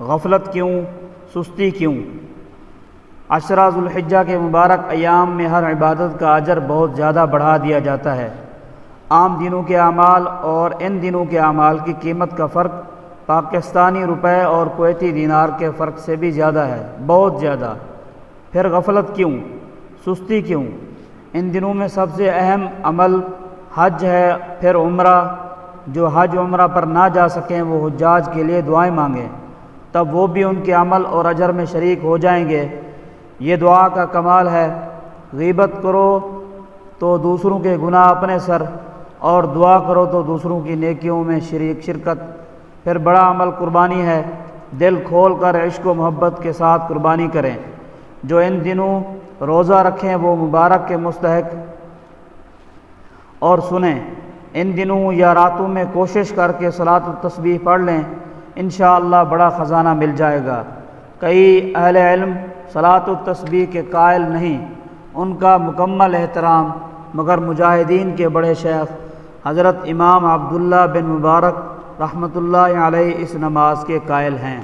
غفلت کیوں؟ سستی کیوں؟ عشرہ ذوالحجہ کے مبارک ایام میں ہر عبادت کا اجر بہت زیادہ بڑھا دیا جاتا ہے۔ عام دنوں کے اعمال اور ان دنوں کے اعمال کی قیمت کا فرق پاکستانی روپے اور کویتی دینار کے فرق سے بھی زیادہ ہے، بہت زیادہ۔ پھر غفلت کیوں؟ سستی کیوں؟ ان دنوں میں سب سے اہم عمل حج ہے، پھر عمرہ۔ جو حج عمرہ پر نہ جا سکیں، وہ حجاج کے لیے دعائیں مانگیں۔ تب وہ بھی ان کے عمل اور اجر میں شریک ہو جائیں گے۔ یہ دعا کا کمال ہے۔ غیبت کرو تو دوسروں کے گناہ اپنے سر، اور دعا کرو تو دوسروں کی نیکیوں میں شریک شرکت۔ پھر بڑا عمل قربانی ہے۔ دل کھول کر عشق و محبت کے ساتھ قربانی کریں۔ جو ان دنوں روزہ رکھیں وہ مبارک کے مستحق۔ اور سنیں، ان دنوں یا راتوں میں کوشش کر کے صلاۃ التسبیح پڑھ لیں۔ انشاءاللہ بڑا خزانہ مل جائے گا۔ کئی اہل علم صلاۃ التسبیح کے قائل نہیں، ان کا مکمل احترام مگر مجاہدین کے بڑے شیخ حضرت امام عبداللہ بن مبارک رحمۃ اللہ علیہ اس نماز کے قائل ہیں۔